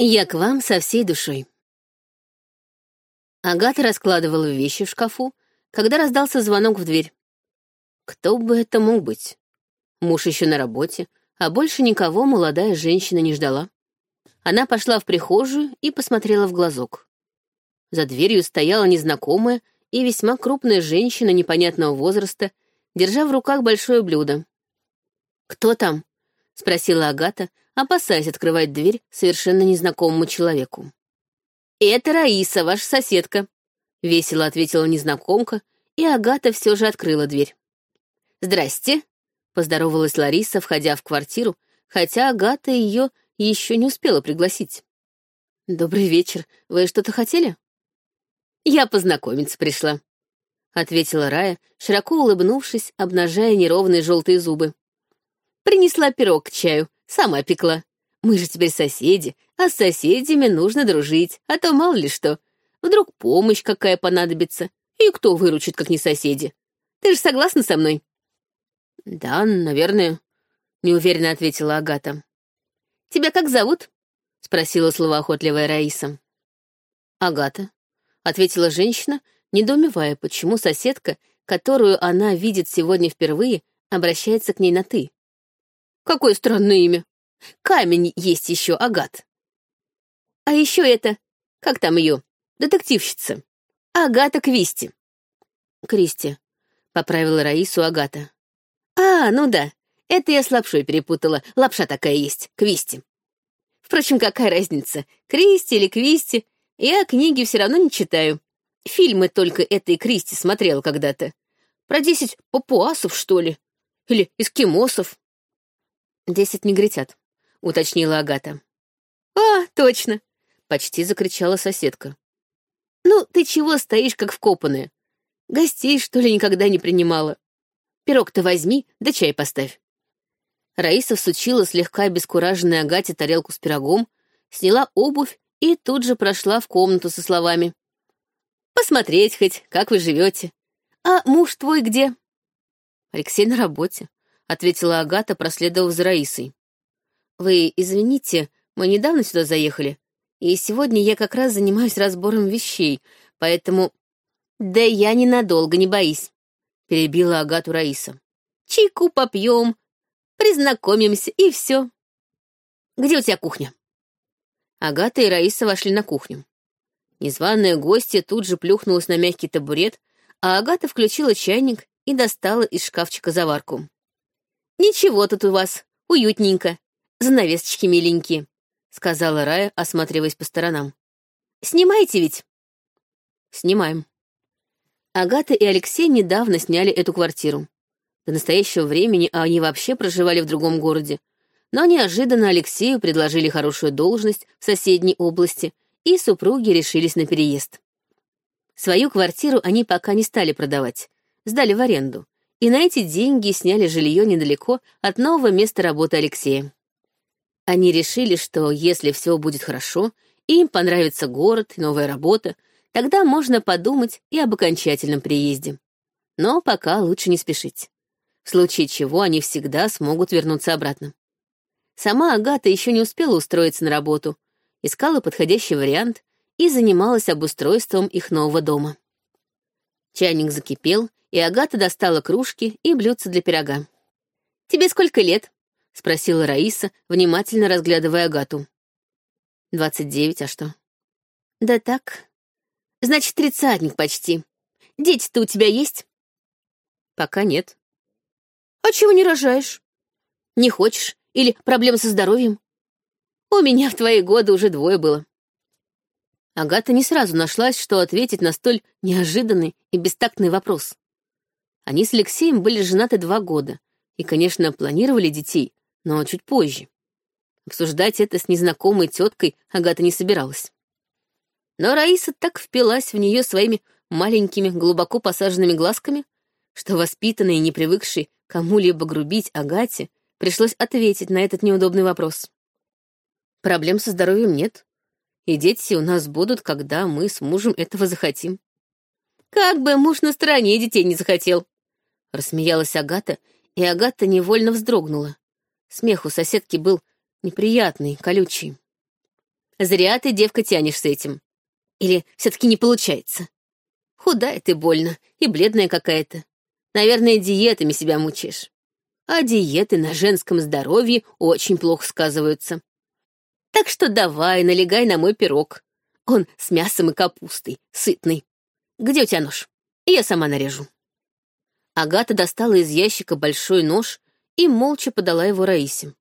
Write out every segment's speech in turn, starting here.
Я к вам со всей душой. Агата раскладывала вещи в шкафу, когда раздался звонок в дверь. Кто бы это мог быть? Муж еще на работе, а больше никого молодая женщина не ждала. Она пошла в прихожую и посмотрела в глазок. За дверью стояла незнакомая и весьма крупная женщина непонятного возраста, держа в руках большое блюдо. «Кто там?» — спросила Агата, опасаясь открывать дверь совершенно незнакомому человеку. «Это Раиса, ваша соседка», — весело ответила незнакомка, и Агата все же открыла дверь. «Здрасте», — поздоровалась Лариса, входя в квартиру, хотя Агата ее еще не успела пригласить. «Добрый вечер. Вы что-то хотели?» «Я познакомиться пришла», — ответила Рая, широко улыбнувшись, обнажая неровные желтые зубы. «Принесла пирог к чаю, Сама пекла. Мы же теперь соседи, а с соседями нужно дружить, а то мало ли что. Вдруг помощь какая понадобится, и кто выручит, как не соседи. Ты же согласна со мной?» «Да, наверное», — неуверенно ответила Агата. «Тебя как зовут?» — спросила словоохотливая Раиса. «Агата», — ответила женщина, недоумевая, почему соседка, которую она видит сегодня впервые, обращается к ней на «ты». Какое странное имя. Камень есть еще, Агат. А еще это, как там ее, детективщица. Агата Квисти. Кристи, поправила Раису Агата. А, ну да, это я с лапшой перепутала. Лапша такая есть, Квисти. Впрочем, какая разница, Кристи или Квисти, я книги все равно не читаю. Фильмы только этой Кристи смотрел когда-то. Про десять папуасов, что ли? Или эскимосов. «Десять негритят», — уточнила Агата. «А, точно!» — почти закричала соседка. «Ну, ты чего стоишь, как вкопанная? Гостей, что ли, никогда не принимала? Пирог-то возьми, да чай поставь». Раиса всучила слегка обескураженной Агате тарелку с пирогом, сняла обувь и тут же прошла в комнату со словами. «Посмотреть хоть, как вы живете. А муж твой где?» «Алексей на работе», ответила Агата, проследовав за Раисой. «Вы извините, мы недавно сюда заехали, и сегодня я как раз занимаюсь разбором вещей, поэтому...» «Да я ненадолго, не боись», — перебила Агату Раиса. «Чайку попьем, признакомимся, и все. Где у тебя кухня?» Агата и Раиса вошли на кухню. Незваная гостья тут же плюхнулась на мягкий табурет, а Агата включила чайник и достала из шкафчика заварку. «Ничего тут у вас, уютненько, занавесочки миленькие», — сказала Рая, осматриваясь по сторонам. «Снимаете ведь?» «Снимаем». Агата и Алексей недавно сняли эту квартиру. До настоящего времени они вообще проживали в другом городе, но неожиданно Алексею предложили хорошую должность в соседней области, и супруги решились на переезд. Свою квартиру они пока не стали продавать, сдали в аренду, и на эти деньги сняли жилье недалеко от нового места работы Алексея. Они решили, что если все будет хорошо, и им понравится город и новая работа, тогда можно подумать и об окончательном приезде. Но пока лучше не спешить. В случае чего они всегда смогут вернуться обратно. Сама Агата еще не успела устроиться на работу, искала подходящий вариант и занималась обустройством их нового дома. Чайник закипел, и Агата достала кружки и блюдца для пирога. «Тебе сколько лет?» — спросила Раиса, внимательно разглядывая Агату. «Двадцать девять, а что?» «Да так. Значит, тридцатник почти. Дети-то у тебя есть?» «Пока нет». «А чего не рожаешь? Не хочешь? Или проблемы со здоровьем? У меня в твои годы уже двое было». Агата не сразу нашлась, что ответить на столь неожиданный и бестактный вопрос. Они с Алексеем были женаты два года и, конечно, планировали детей, но чуть позже. Обсуждать это с незнакомой теткой Агата не собиралась. Но Раиса так впилась в нее своими маленькими, глубоко посаженными глазками, что воспитанной и не привыкшей кому-либо грубить Агате пришлось ответить на этот неудобный вопрос. Проблем со здоровьем нет, и дети у нас будут, когда мы с мужем этого захотим. Как бы муж на стороне детей не захотел, Рассмеялась Агата, и Агата невольно вздрогнула. Смех у соседки был неприятный, колючий. Зря ты, девка, тянешь с этим. Или все-таки не получается? Худая ты больно и бледная какая-то. Наверное, диетами себя мучаешь. А диеты на женском здоровье очень плохо сказываются. Так что давай, налегай на мой пирог. Он с мясом и капустой, сытный. Где у тебя нож? Я сама нарежу. Агата достала из ящика большой нож и молча подала его Раисе.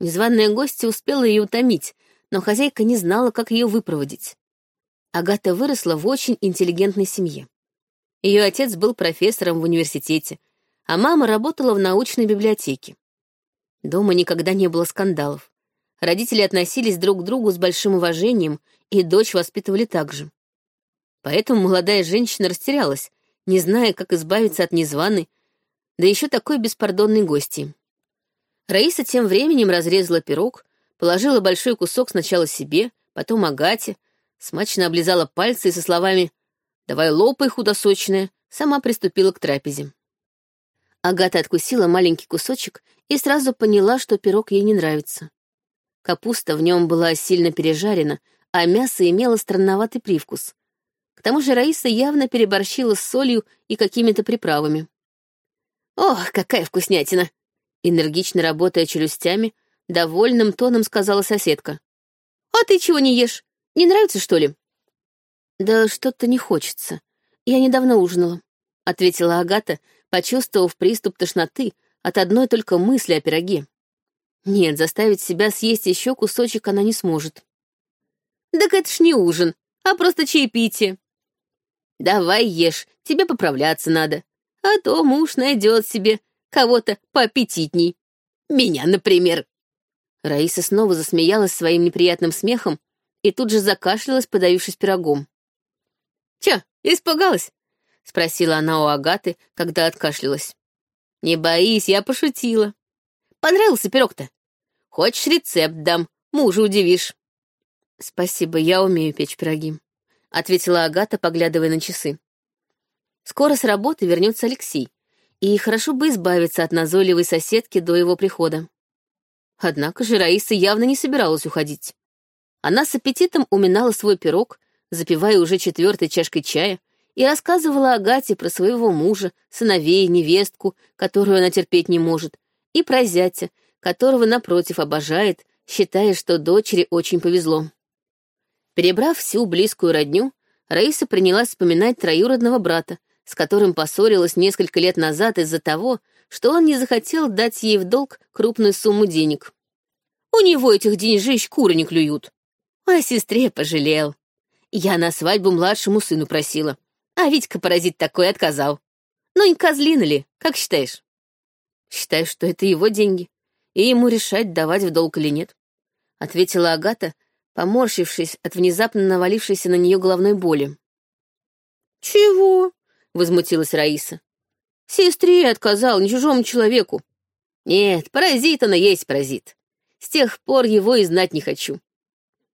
Незваная гостья успела ее утомить, но хозяйка не знала, как ее выпроводить. Агата выросла в очень интеллигентной семье. Ее отец был профессором в университете, а мама работала в научной библиотеке. Дома никогда не было скандалов. Родители относились друг к другу с большим уважением, и дочь воспитывали так же. Поэтому молодая женщина растерялась, не зная, как избавиться от незваной, да еще такой беспардонной гости. Раиса тем временем разрезала пирог, положила большой кусок сначала себе, потом Агате, смачно облизала пальцы и со словами «Давай лопай, худосочная», сама приступила к трапезе. Агата откусила маленький кусочек и сразу поняла, что пирог ей не нравится. Капуста в нем была сильно пережарена, а мясо имело странноватый привкус. Тому же Раиса явно переборщила с солью и какими-то приправами. «Ох, какая вкуснятина!» Энергично работая челюстями, довольным тоном сказала соседка. «А ты чего не ешь? Не нравится, что ли?» «Да что-то не хочется. Я недавно ужинала», — ответила Агата, почувствовав приступ тошноты от одной только мысли о пироге. Нет, заставить себя съесть еще кусочек она не сможет. «Так это ж не ужин, а просто чаепитие». «Давай ешь, тебе поправляться надо а то муж найдет себе кого-то поаппетитней. Меня, например. Раиса снова засмеялась своим неприятным смехом и тут же закашлялась, подавившись пирогом. «Чё, испугалась?» — спросила она у Агаты, когда откашлялась. «Не боись, я пошутила. Понравился пирог-то? Хочешь рецепт дам, мужа удивишь». «Спасибо, я умею печь пироги», — ответила Агата, поглядывая на часы. Скоро с работы вернется Алексей, и хорошо бы избавиться от назойливой соседки до его прихода. Однако же Раиса явно не собиралась уходить. Она с аппетитом уминала свой пирог, запивая уже четвертой чашкой чая, и рассказывала Агате про своего мужа, сыновей, невестку, которую она терпеть не может, и про зятя, которого, напротив, обожает, считая, что дочери очень повезло. Перебрав всю близкую родню, Раиса принялась вспоминать троюродного брата, с которым поссорилась несколько лет назад из-за того, что он не захотел дать ей в долг крупную сумму денег. У него этих деньжищ куры не клюют. А сестре пожалел. Я на свадьбу младшему сыну просила, а Витька паразит такой отказал. Ну не козлина ли, как считаешь? Считаю, что это его деньги, и ему решать, давать в долг или нет. Ответила Агата, поморщившись от внезапно навалившейся на нее головной боли. «Чего?» — возмутилась Раиса. «Сестре отказал, не чужому человеку. Нет, паразит она есть паразит. С тех пор его и знать не хочу.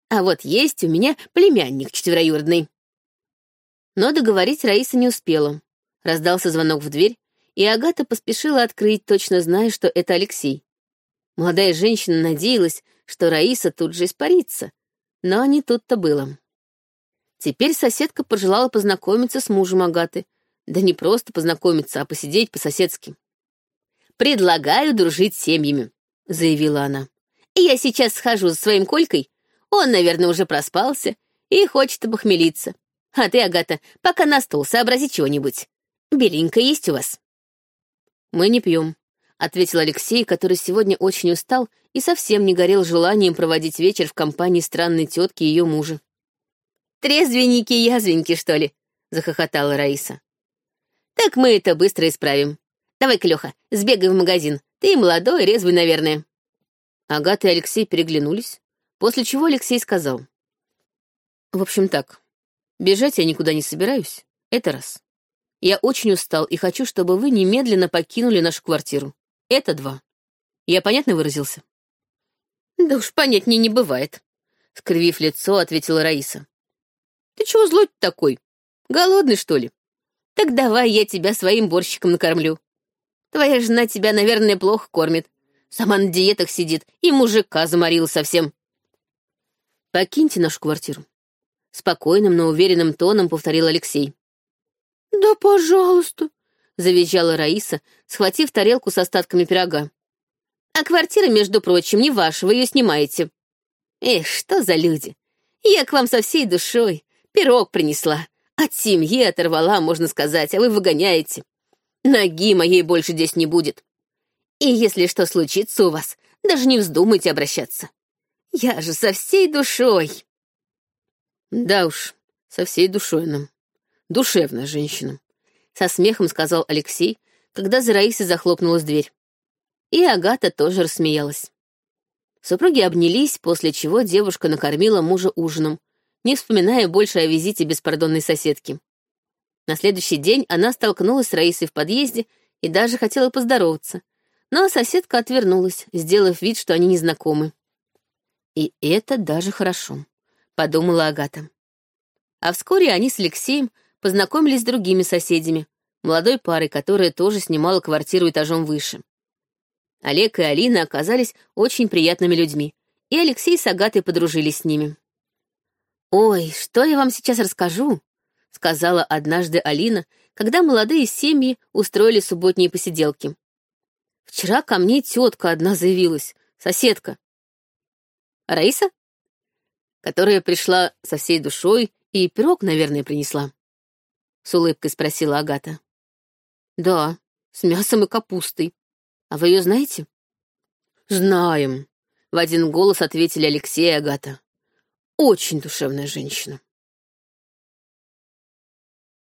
А вот есть у меня племянник четвероюродный». Но договорить Раиса не успела. Раздался звонок в дверь, и Агата поспешила открыть, точно зная, что это Алексей. Молодая женщина надеялась, что Раиса тут же испарится, но не тут-то было. Теперь соседка пожелала познакомиться с мужем Агаты, да не просто познакомиться, а посидеть по-соседски. «Предлагаю дружить семьями», — заявила она. «Я сейчас схожу за своим Колькой. Он, наверное, уже проспался и хочет обохмелиться. А ты, Агата, пока на стол сообрази чего-нибудь. Беленькая есть у вас?» «Мы не пьем», — ответил Алексей, который сегодня очень устал и совсем не горел желанием проводить вечер в компании странной тетки и ее мужа. «Трезвенники-язвеньки, что ли?» — захохотала Раиса. Так мы это быстро исправим. Давай-ка, Лёха, сбегай в магазин. Ты молодой, резвый, наверное». Агата и Алексей переглянулись, после чего Алексей сказал. «В общем так, бежать я никуда не собираюсь. Это раз. Я очень устал и хочу, чтобы вы немедленно покинули нашу квартиру. Это два. Я понятно выразился?» «Да уж понятнее не бывает», — скривив лицо, ответила Раиса. «Ты чего злой такой? Голодный, что ли?» Так давай я тебя своим борщиком накормлю. Твоя жена тебя, наверное, плохо кормит. Сама на диетах сидит и мужика заморила совсем. «Покиньте нашу квартиру», — спокойным, но уверенным тоном повторил Алексей. «Да, пожалуйста», — завизжала Раиса, схватив тарелку с остатками пирога. «А квартира, между прочим, не ваша, вы ее снимаете». «Эх, что за люди! Я к вам со всей душой. Пирог принесла. От семьи оторвала, можно сказать, а вы выгоняете. Ноги моей больше здесь не будет. И если что случится у вас, даже не вздумайте обращаться. Я же со всей душой. Да уж, со всей душой нам. Душевная женщина. Со смехом сказал Алексей, когда за Раисой захлопнулась дверь. И Агата тоже рассмеялась. Супруги обнялись, после чего девушка накормила мужа ужином, не вспоминая больше о визите беспардонной соседки. На следующий день она столкнулась с Раисой в подъезде и даже хотела поздороваться, но соседка отвернулась, сделав вид, что они не знакомы. «И это даже хорошо», — подумала Агата. А вскоре они с Алексеем познакомились с другими соседями, молодой парой, которая тоже снимала квартиру этажом выше. Олег и Алина оказались очень приятными людьми, и Алексей с Агатой подружились с ними. «Ой, что я вам сейчас расскажу?» — сказала однажды Алина, когда молодые семьи устроили субботние посиделки. «Вчера ко мне тетка одна заявилась, соседка». «Раиса?» «Которая пришла со всей душой и пирог, наверное, принесла?» С улыбкой спросила Агата. «Да, с мясом и капустой. А вы ее знаете?» «Знаем», — в один голос ответили Алексей и Агата. «Очень душевная женщина».